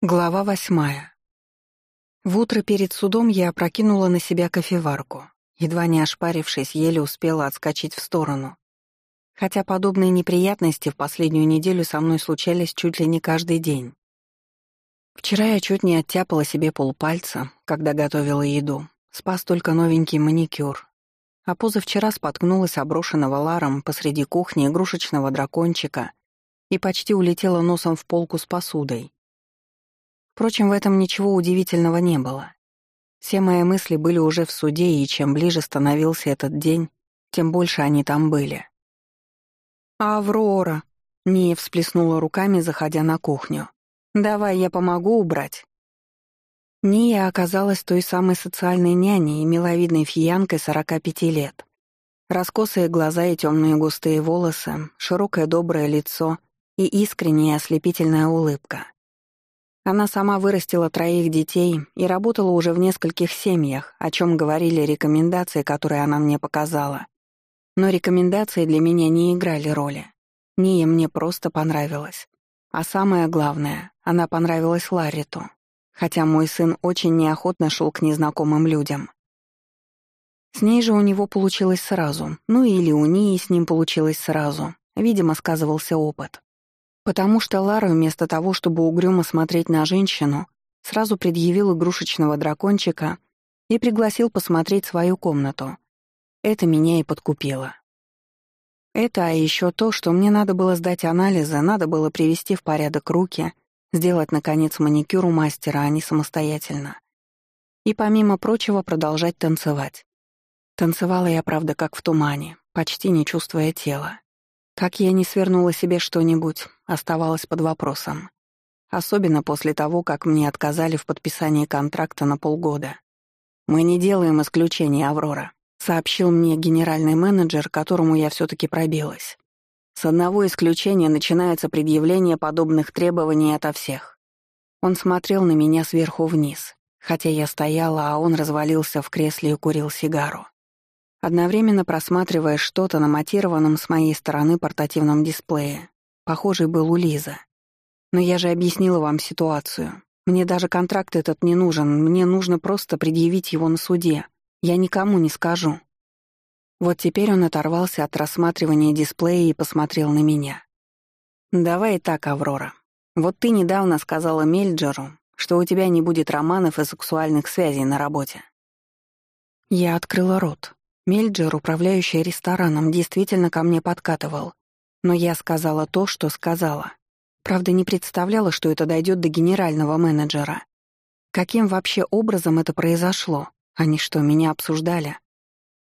Глава восьмая. В утро перед судом я опрокинула на себя кофеварку. Едва не ошпарившись, еле успела отскочить в сторону. Хотя подобные неприятности в последнюю неделю со мной случались чуть ли не каждый день. Вчера я чуть не оттяпала себе полпальца, когда готовила еду. Спас только новенький маникюр. А позавчера споткнулась оброшенного ларом посреди кухни игрушечного дракончика и почти улетела носом в полку с посудой — Впрочем, в этом ничего удивительного не было. Все мои мысли были уже в суде, и чем ближе становился этот день, тем больше они там были. «Аврора!» — Мия всплеснула руками, заходя на кухню. «Давай я помогу убрать». Ния оказалась той самой социальной няней и миловидной фиянкой 45 лет. Раскосые глаза и темные густые волосы, широкое доброе лицо и искренняя ослепительная улыбка. Она сама вырастила троих детей и работала уже в нескольких семьях, о чем говорили рекомендации, которые она мне показала. Но рекомендации для меня не играли роли. Ния мне просто понравилась. А самое главное, она понравилась Ларриту, хотя мой сын очень неохотно шел к незнакомым людям. С ней же у него получилось сразу, ну или у Нии с ним получилось сразу. Видимо, сказывался опыт. Потому что Лара, вместо того, чтобы угрюмо смотреть на женщину, сразу предъявил игрушечного дракончика и пригласил посмотреть свою комнату. Это меня и подкупило. Это, а еще то, что мне надо было сдать анализы, надо было привести в порядок руки, сделать, наконец, маникюр у мастера, а не самостоятельно. И, помимо прочего, продолжать танцевать. Танцевала я, правда, как в тумане, почти не чувствуя тела. Как я не свернула себе что-нибудь, оставалось под вопросом. Особенно после того, как мне отказали в подписании контракта на полгода. «Мы не делаем исключения, Аврора», — сообщил мне генеральный менеджер, которому я все таки пробилась. «С одного исключения начинается предъявление подобных требований ото всех. Он смотрел на меня сверху вниз, хотя я стояла, а он развалился в кресле и курил сигару одновременно просматривая что-то на матированном с моей стороны портативном дисплее. Похожий был у Лиза. Но я же объяснила вам ситуацию. Мне даже контракт этот не нужен, мне нужно просто предъявить его на суде. Я никому не скажу. Вот теперь он оторвался от рассматривания дисплея и посмотрел на меня. «Давай так, Аврора. Вот ты недавно сказала Мельджеру, что у тебя не будет романов и сексуальных связей на работе». Я открыла рот, Мельджер, управляющий рестораном, действительно ко мне подкатывал. Но я сказала то, что сказала. Правда, не представляла, что это дойдет до генерального менеджера. Каким вообще образом это произошло? Они что, меня обсуждали?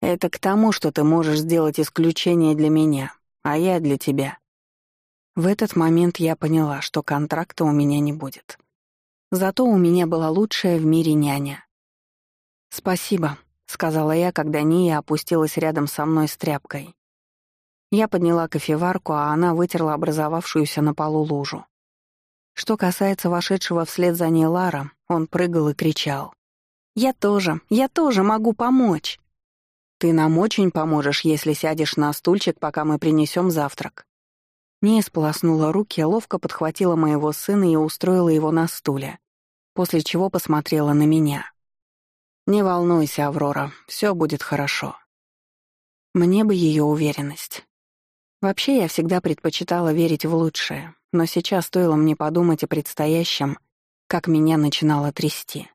Это к тому, что ты можешь сделать исключение для меня, а я для тебя. В этот момент я поняла, что контракта у меня не будет. Зато у меня была лучшая в мире няня. «Спасибо», сказала я, когда Ния опустилась рядом со мной с тряпкой. Я подняла кофеварку, а она вытерла образовавшуюся на полу лужу. Что касается вошедшего вслед за ней Лара, он прыгал и кричал. «Я тоже, я тоже могу помочь!» «Ты нам очень поможешь, если сядешь на стульчик, пока мы принесем завтрак». Ния сполоснула руки, ловко подхватила моего сына и устроила его на стуле, после чего посмотрела на меня. Не волнуйся, Аврора, все будет хорошо. Мне бы ее уверенность. Вообще, я всегда предпочитала верить в лучшее, но сейчас стоило мне подумать о предстоящем, как меня начинало трясти.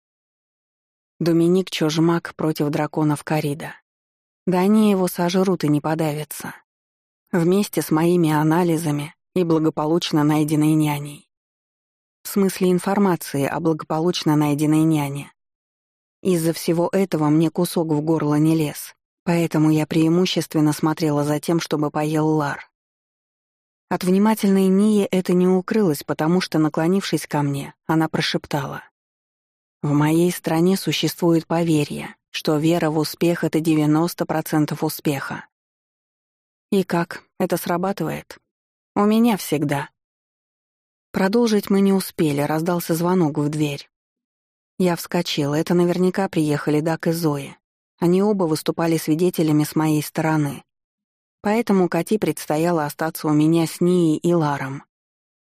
Доминик Чожмак против драконов Карида. Да они его сожрут и не подавятся. Вместе с моими анализами и благополучно найденной няней. В смысле информации о благополучно найденной няне. Из-за всего этого мне кусок в горло не лез, поэтому я преимущественно смотрела за тем, чтобы поел Лар. От внимательной Нии это не укрылось, потому что, наклонившись ко мне, она прошептала. «В моей стране существует поверье, что вера в успех — это 90% успеха». «И как? Это срабатывает?» «У меня всегда». Продолжить мы не успели, раздался звонок в дверь. Я вскочила, это наверняка приехали Дак и Зоя. Они оба выступали свидетелями с моей стороны. Поэтому Кати предстояло остаться у меня с Нией и Ларом.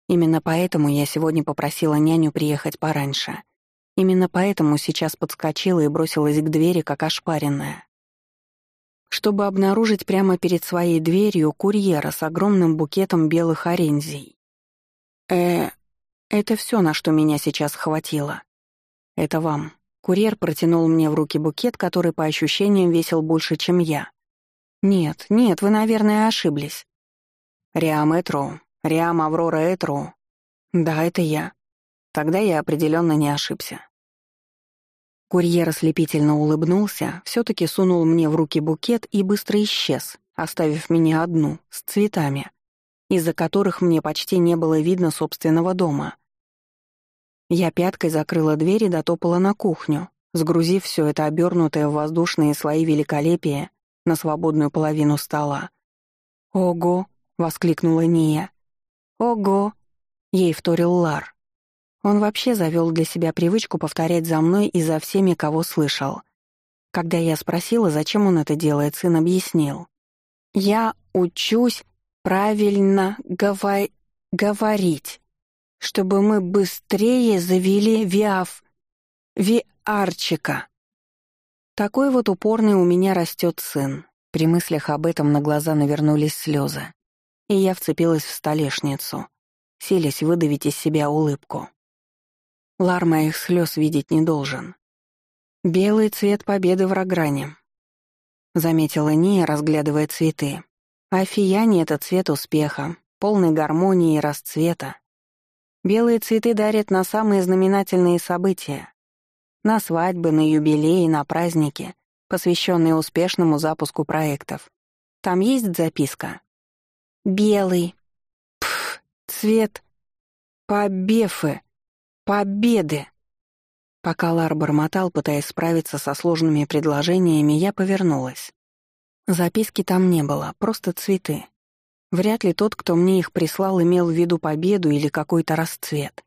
Именно поэтому я сегодня попросила няню приехать пораньше. Именно поэтому сейчас подскочила и бросилась к двери, как ошпаренная. Чтобы обнаружить прямо перед своей дверью курьера с огромным букетом белых орензий. Э, это все, на что меня сейчас хватило. Это вам». Курьер протянул мне в руки букет, который по ощущениям весил больше, чем я. «Нет, нет, вы, наверное, ошиблись». «Риам Этро. Риам Аврора Этро». «Да, это я». Тогда я определенно не ошибся. Курьер ослепительно улыбнулся, все таки сунул мне в руки букет и быстро исчез, оставив меня одну, с цветами, из-за которых мне почти не было видно собственного дома — я пяткой закрыла дверь и дотопала на кухню, сгрузив все это обернутое в воздушные слои великолепия на свободную половину стола. «Ого!» — воскликнула Ния. «Ого!» — ей вторил Лар. Он вообще завел для себя привычку повторять за мной и за всеми, кого слышал. Когда я спросила, зачем он это делает, сын объяснил. «Я учусь правильно гова... говорить» чтобы мы быстрее завели Виаф... Виарчика. Такой вот упорный у меня растет сын. При мыслях об этом на глаза навернулись слезы. И я вцепилась в столешницу, селись выдавить из себя улыбку. Лар моих слез видеть не должен. «Белый цвет победы в Рогране», — заметила Ния, разглядывая цветы. «А фияне — это цвет успеха, полной гармонии и расцвета, Белые цветы дарят на самые знаменательные события. На свадьбы, на юбилеи, на праздники, посвященные успешному запуску проектов. Там есть записка? Белый. Пф, цвет. Побефы. Победы. Пока Лар бормотал, пытаясь справиться со сложными предложениями, я повернулась. Записки там не было, просто цветы, Вряд ли тот, кто мне их прислал, имел в виду победу или какой-то расцвет.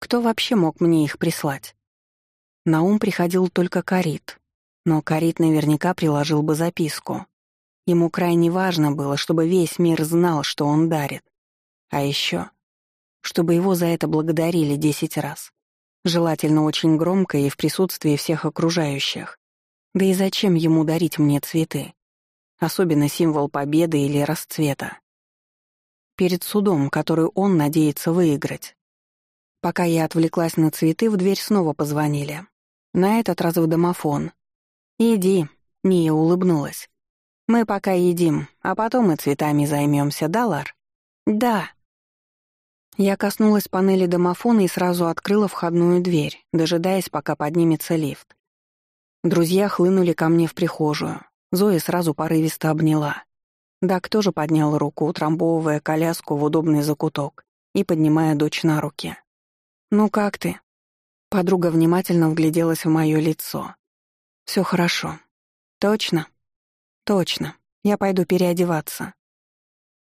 Кто вообще мог мне их прислать? На ум приходил только Карит, но Карит наверняка приложил бы записку. Ему крайне важно было, чтобы весь мир знал, что он дарит. А еще, чтобы его за это благодарили десять раз. Желательно очень громко и в присутствии всех окружающих. Да и зачем ему дарить мне цветы? Особенно символ победы или расцвета перед судом, который он надеется выиграть. Пока я отвлеклась на цветы, в дверь снова позвонили. На этот раз в домофон. «Иди», — Ния улыбнулась. «Мы пока едим, а потом мы цветами займемся, да, Лар?» «Да». Я коснулась панели домофона и сразу открыла входную дверь, дожидаясь, пока поднимется лифт. Друзья хлынули ко мне в прихожую. Зоя сразу порывисто обняла. Дак тоже поднял руку, утрамбовывая коляску в удобный закуток и поднимая дочь на руки. «Ну как ты?» Подруга внимательно вгляделась в мое лицо. «Все хорошо. Точно?» «Точно. Я пойду переодеваться.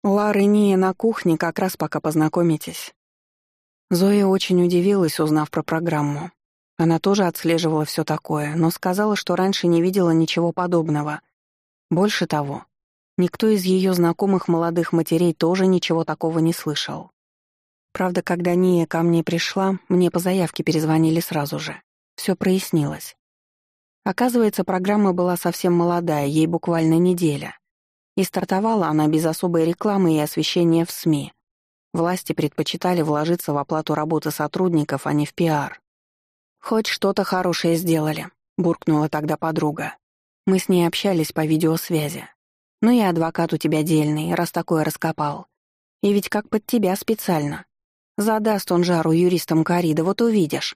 Лары Ния на кухне, как раз пока познакомитесь». Зоя очень удивилась, узнав про программу. Она тоже отслеживала все такое, но сказала, что раньше не видела ничего подобного. Больше того, Никто из ее знакомых молодых матерей тоже ничего такого не слышал. Правда, когда Ния ко мне пришла, мне по заявке перезвонили сразу же. Все прояснилось. Оказывается, программа была совсем молодая, ей буквально неделя. И стартовала она без особой рекламы и освещения в СМИ. Власти предпочитали вложиться в оплату работы сотрудников, а не в пиар. «Хоть что-то хорошее сделали», — буркнула тогда подруга. Мы с ней общались по видеосвязи. Но и адвокат у тебя дельный, раз такое раскопал. И ведь как под тебя специально. Задаст он жару юристам Карида, вот увидишь.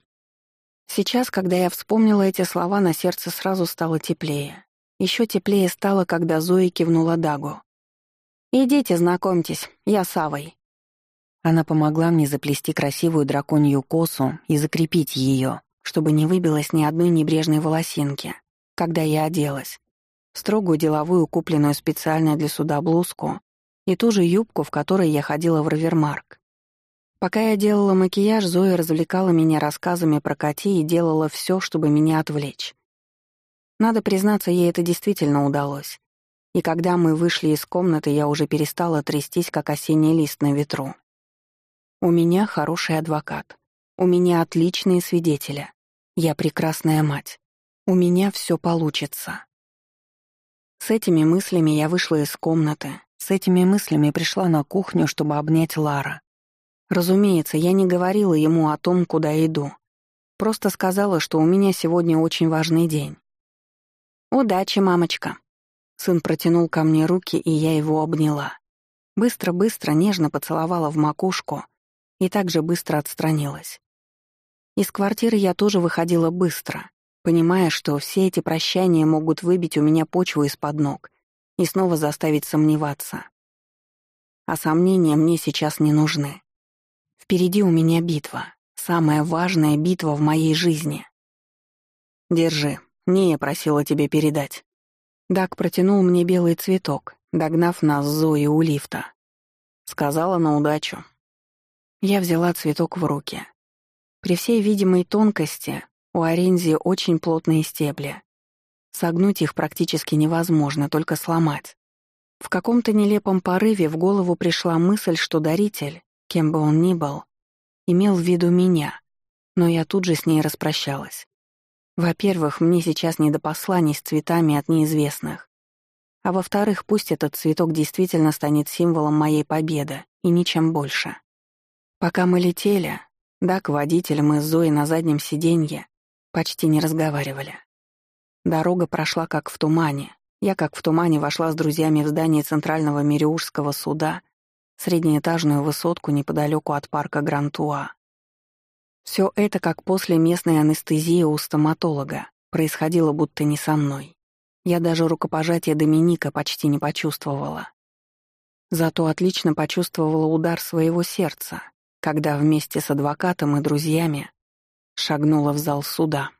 Сейчас, когда я вспомнила эти слова, на сердце сразу стало теплее. Еще теплее стало, когда Зои кивнула Дагу. «Идите, знакомьтесь, я Савой». Она помогла мне заплести красивую драконью косу и закрепить ее, чтобы не выбилось ни одной небрежной волосинки, когда я оделась строгую деловую, купленную специально для суда блузку и ту же юбку, в которой я ходила в Ривермарк. Пока я делала макияж, Зоя развлекала меня рассказами про коти и делала все, чтобы меня отвлечь. Надо признаться, ей это действительно удалось. И когда мы вышли из комнаты, я уже перестала трястись, как осенний лист на ветру. У меня хороший адвокат. У меня отличные свидетели. Я прекрасная мать. У меня все получится. С этими мыслями я вышла из комнаты. С этими мыслями пришла на кухню, чтобы обнять Лара. Разумеется, я не говорила ему о том, куда иду. Просто сказала, что у меня сегодня очень важный день. «Удачи, мамочка!» Сын протянул ко мне руки, и я его обняла. Быстро-быстро, нежно поцеловала в макушку и также быстро отстранилась. Из квартиры я тоже выходила быстро понимая, что все эти прощания могут выбить у меня почву из-под ног и снова заставить сомневаться. А сомнения мне сейчас не нужны. Впереди у меня битва, самая важная битва в моей жизни. Держи, не я просила тебе передать. Дак протянул мне белый цветок, догнав нас Зои у лифта. Сказала на удачу. Я взяла цветок в руки. При всей видимой тонкости у орензии очень плотные стебли. Согнуть их практически невозможно, только сломать. В каком-то нелепом порыве в голову пришла мысль, что даритель, кем бы он ни был, имел в виду меня, но я тут же с ней распрощалась. Во-первых, мне сейчас не до посланий с цветами от неизвестных. А во-вторых, пусть этот цветок действительно станет символом моей победы, и ничем больше. Пока мы летели, Дак, водитель, мы с Зоей на заднем сиденье, Почти не разговаривали. Дорога прошла как в тумане. Я как в тумане вошла с друзьями в здание Центрального Мириужского суда, среднеэтажную высотку неподалеку от парка Грантуа. Все это, как после местной анестезии у стоматолога, происходило будто не со мной. Я даже рукопожатие Доминика почти не почувствовала. Зато отлично почувствовала удар своего сердца, когда вместе с адвокатом и друзьями шагнула в зал суда.